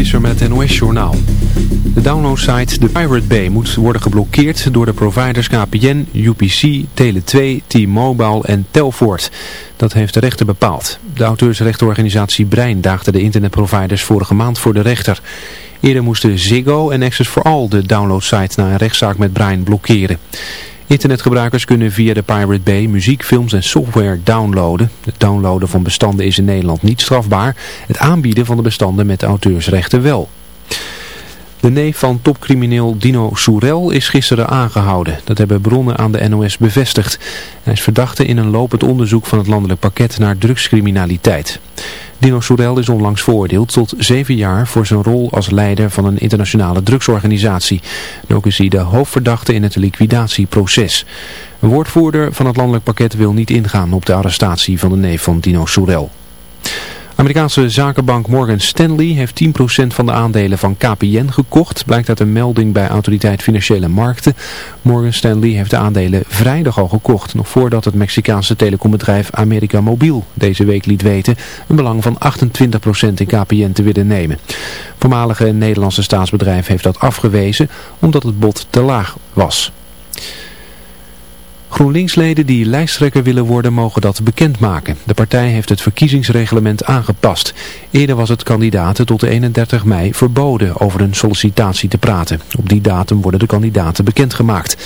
Visser met het NOS-journaal. De downloadsite de Pirate Bay moet worden geblokkeerd door de providers KPN, UPC, Tele2, T-Mobile en Telfort. Dat heeft de rechter bepaald. De auteursrechtenorganisatie Brein daagde de internetproviders vorige maand voor de rechter. Eerder moesten Ziggo en Access for All de downloadsite na een rechtszaak met Brein blokkeren. Internetgebruikers kunnen via de Pirate Bay muziek, films en software downloaden. Het downloaden van bestanden is in Nederland niet strafbaar. Het aanbieden van de bestanden met auteursrechten wel. De neef van topcrimineel Dino Soerel is gisteren aangehouden. Dat hebben bronnen aan de NOS bevestigd. Hij is verdachte in een lopend onderzoek van het landelijk pakket naar drugscriminaliteit. Dino Soerel is onlangs veroordeeld tot zeven jaar voor zijn rol als leider van een internationale drugsorganisatie. Ook is hij de hoofdverdachte in het liquidatieproces. Een woordvoerder van het landelijk pakket wil niet ingaan op de arrestatie van de neef van Dino Soerel. Amerikaanse zakenbank Morgan Stanley heeft 10% van de aandelen van KPN gekocht, blijkt uit een melding bij Autoriteit Financiële Markten. Morgan Stanley heeft de aandelen vrijdag al gekocht, nog voordat het Mexicaanse telecombedrijf America Mobiel deze week liet weten een belang van 28% in KPN te willen nemen. Voormalige Nederlandse staatsbedrijf heeft dat afgewezen omdat het bod te laag was. GroenLinks-leden die lijsttrekker willen worden mogen dat bekendmaken. De partij heeft het verkiezingsreglement aangepast. Eerder was het kandidaten tot de 31 mei verboden over een sollicitatie te praten. Op die datum worden de kandidaten bekendgemaakt.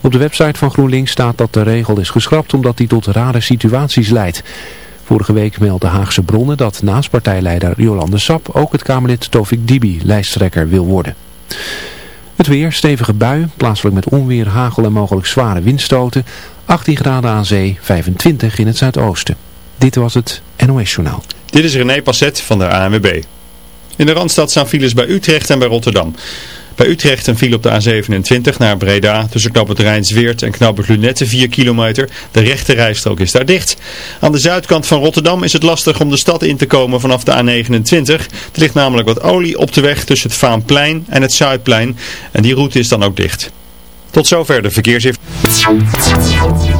Op de website van GroenLinks staat dat de regel is geschrapt omdat die tot rare situaties leidt. Vorige week meldde Haagse bronnen dat naast partijleider Jolande Sap ook het Kamerlid Tovik Dibi lijsttrekker wil worden. Het weer, stevige bui, plaatselijk met onweer, hagel en mogelijk zware windstoten. 18 graden aan zee, 25 in het zuidoosten. Dit was het NOS Journaal. Dit is René Passet van de ANWB. In de Randstad staan files bij Utrecht en bij Rotterdam. Bij Utrecht een file op de A27 naar Breda tussen knoop het Rijnsweert en knoop het Lunette 4 kilometer. De rechte rijstrook is daar dicht. Aan de zuidkant van Rotterdam is het lastig om de stad in te komen vanaf de A29. Er ligt namelijk wat olie op de weg tussen het Vaanplein en het Zuidplein en die route is dan ook dicht. Tot zover de verkeersinformatie.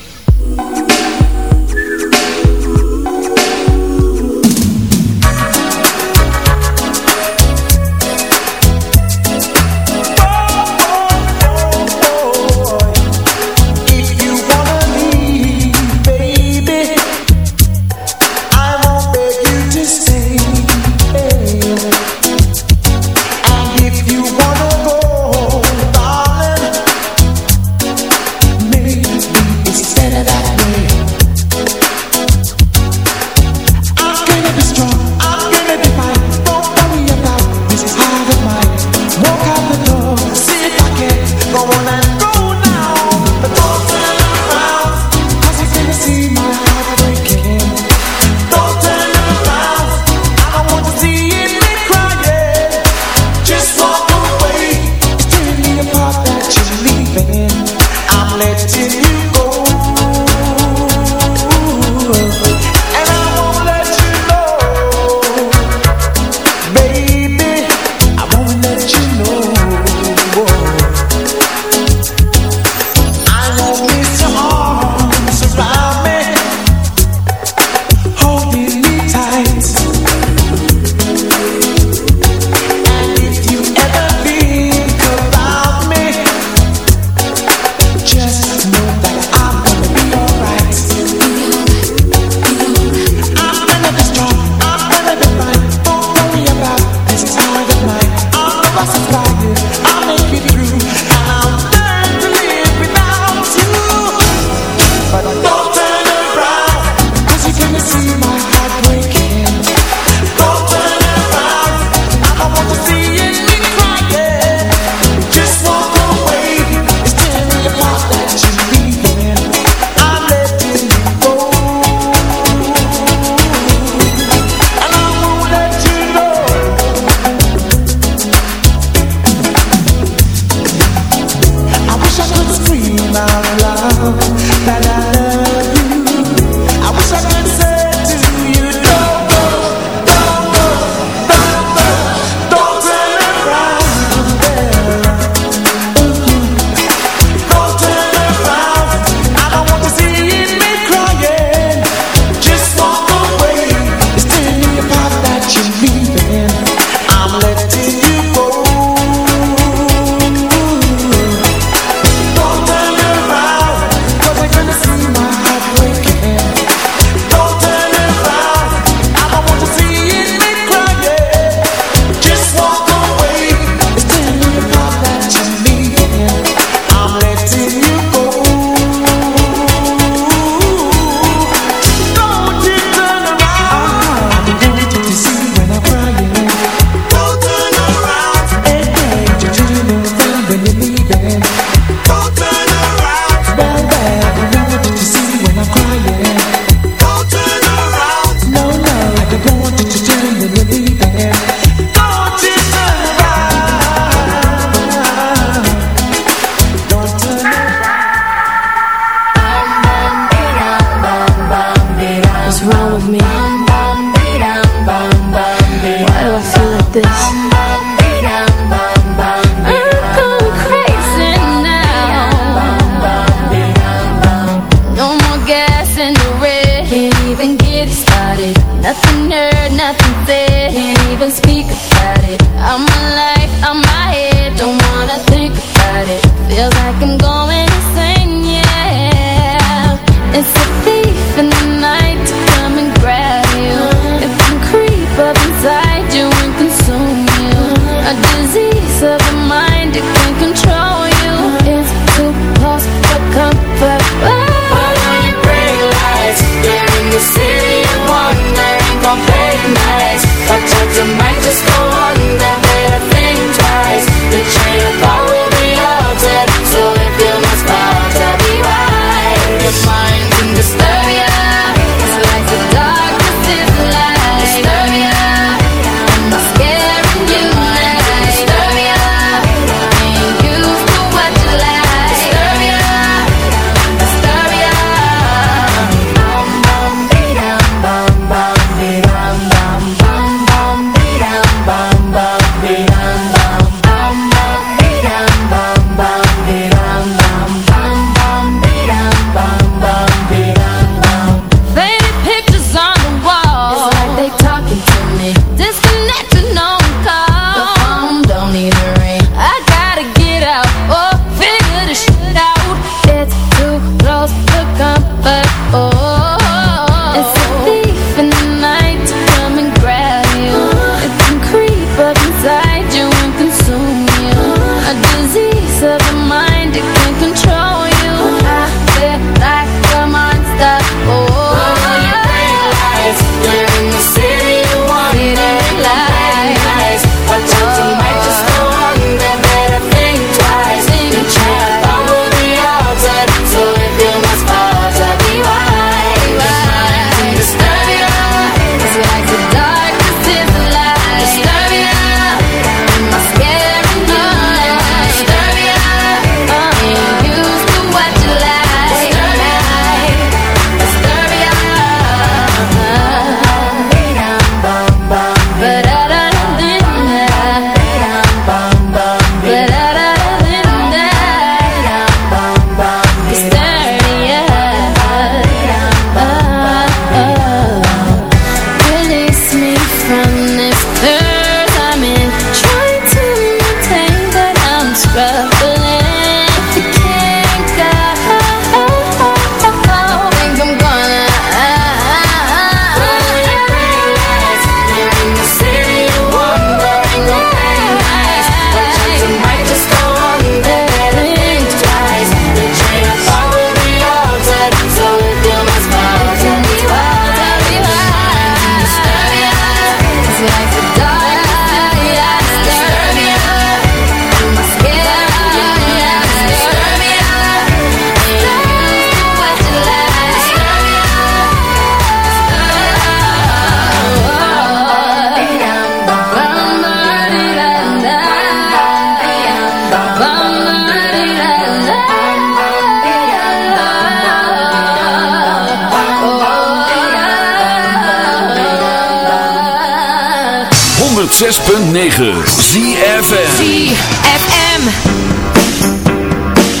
106.9 ZFM ZFM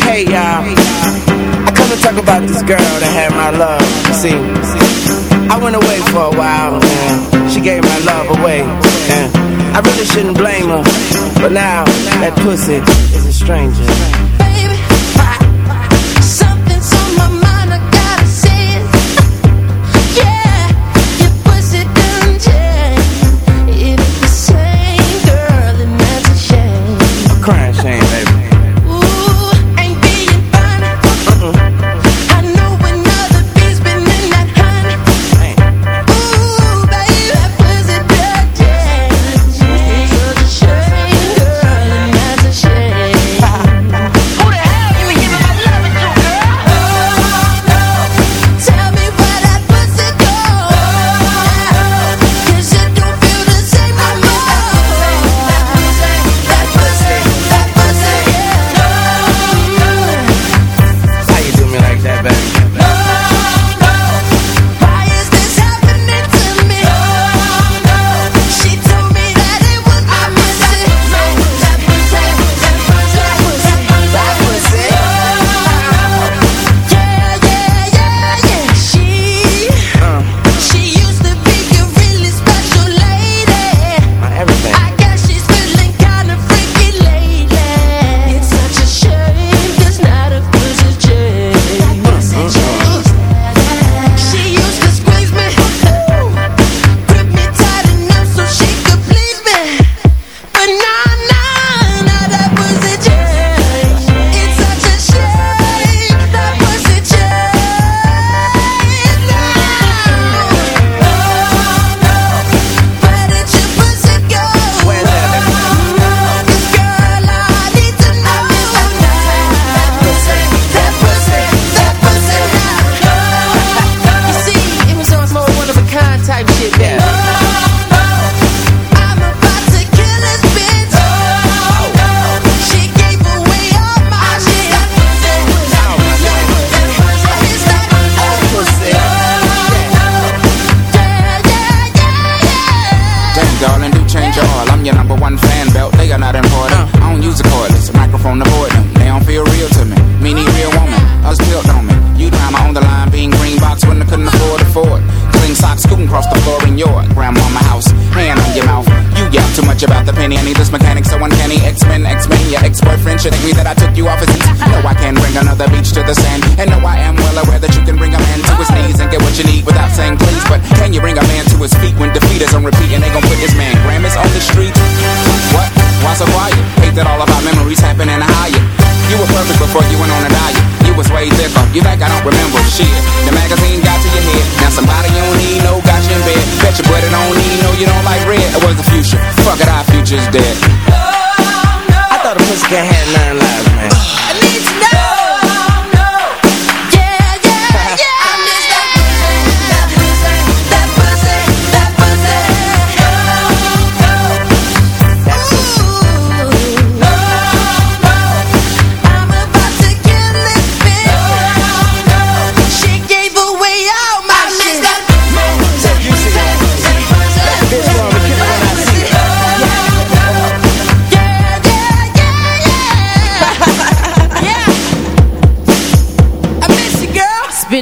Hey y'all. I come to talk about this girl that had my love. See I went away for a while and She gave my love away and I really shouldn't blame her But now that pussy is a stranger.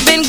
been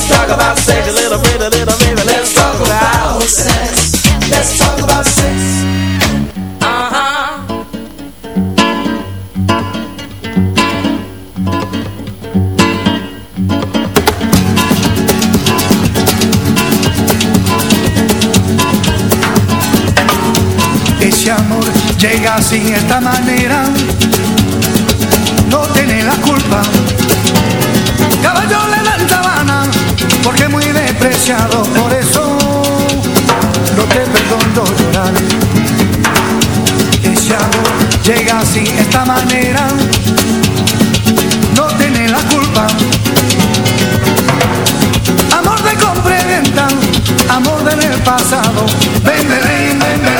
Let's talk about sex. A little bit, a little bit. Let's talk about sex. Let's talk about sex. Uh-huh. Ese amor llega así esta manera, no tiene la culpa. Por eso no te perdono llorar. Ese amor llega así esta manera, no tiene la culpa. Amor de compra amor del pasado. Ven, ven, ven,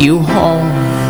you home.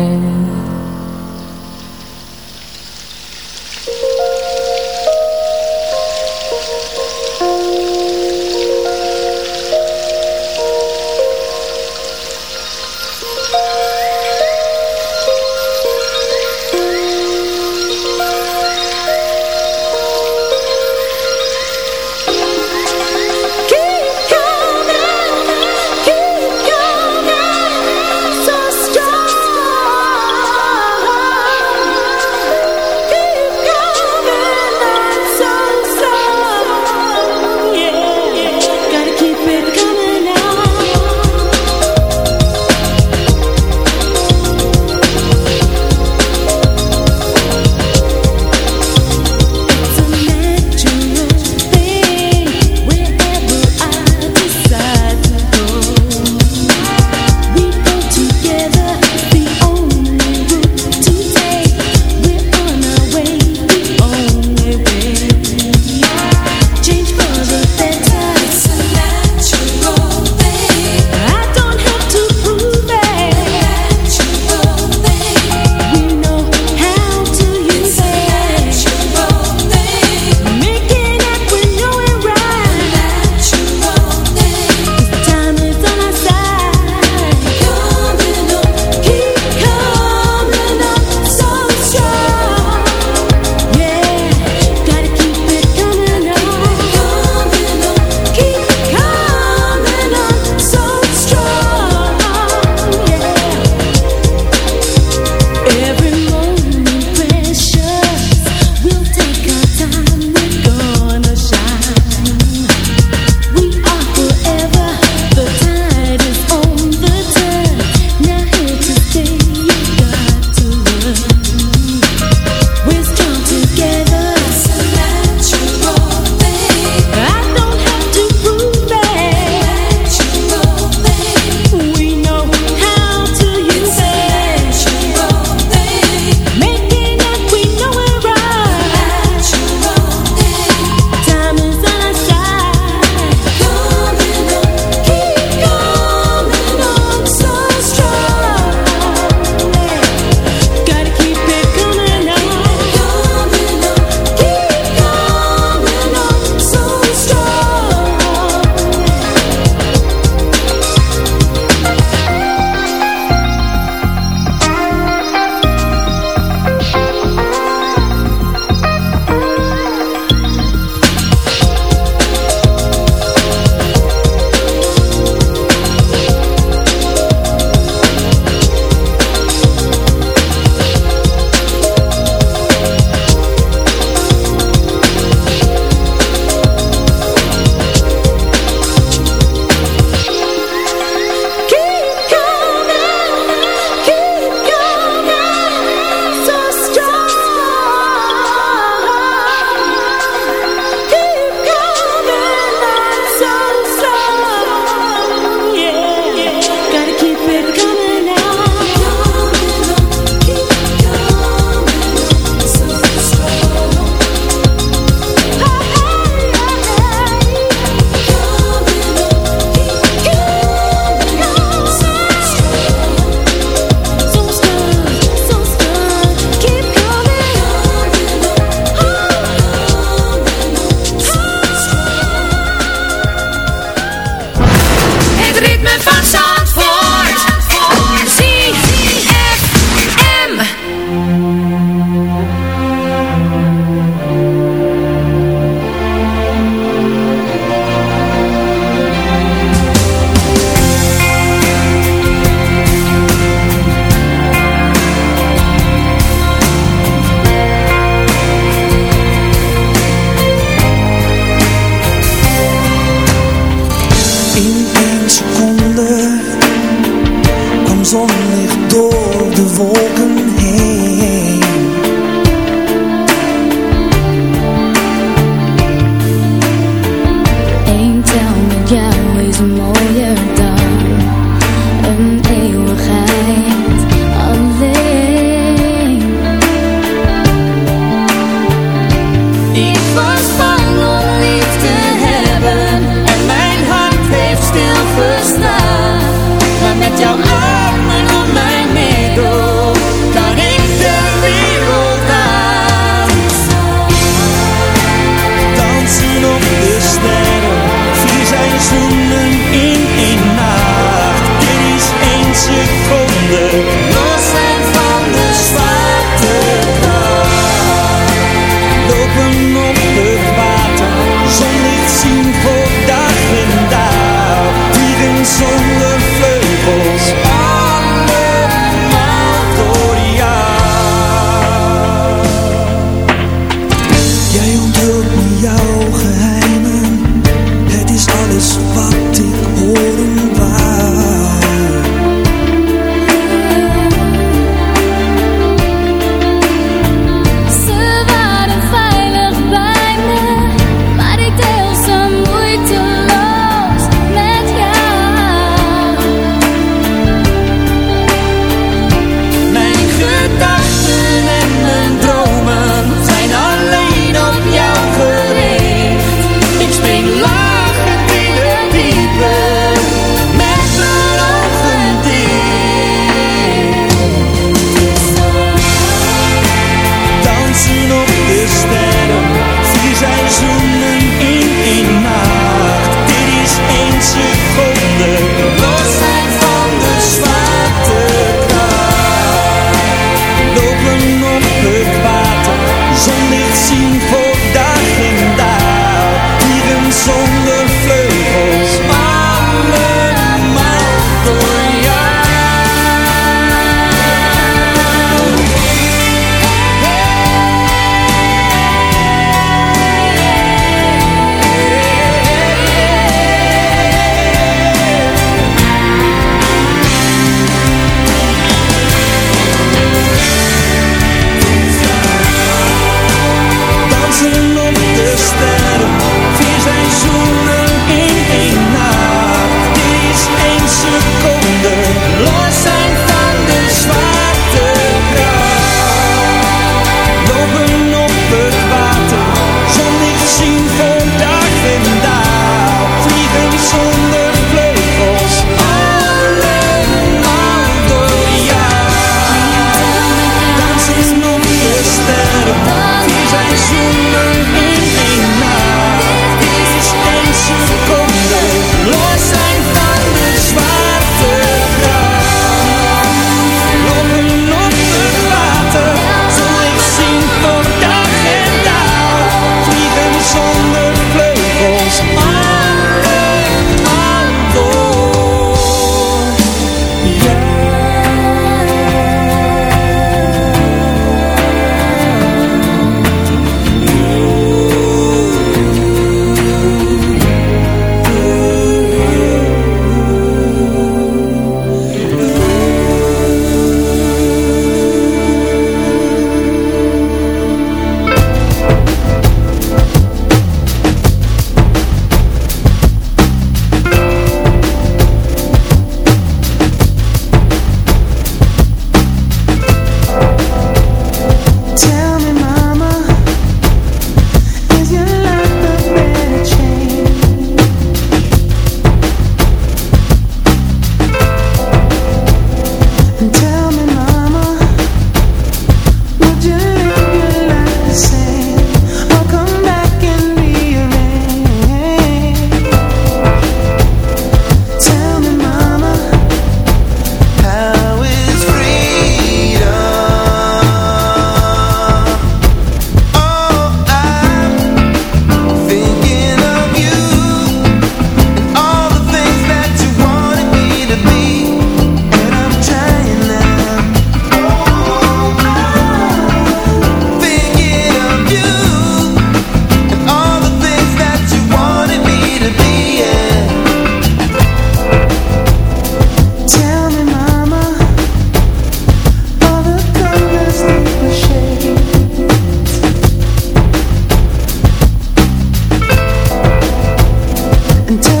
Until.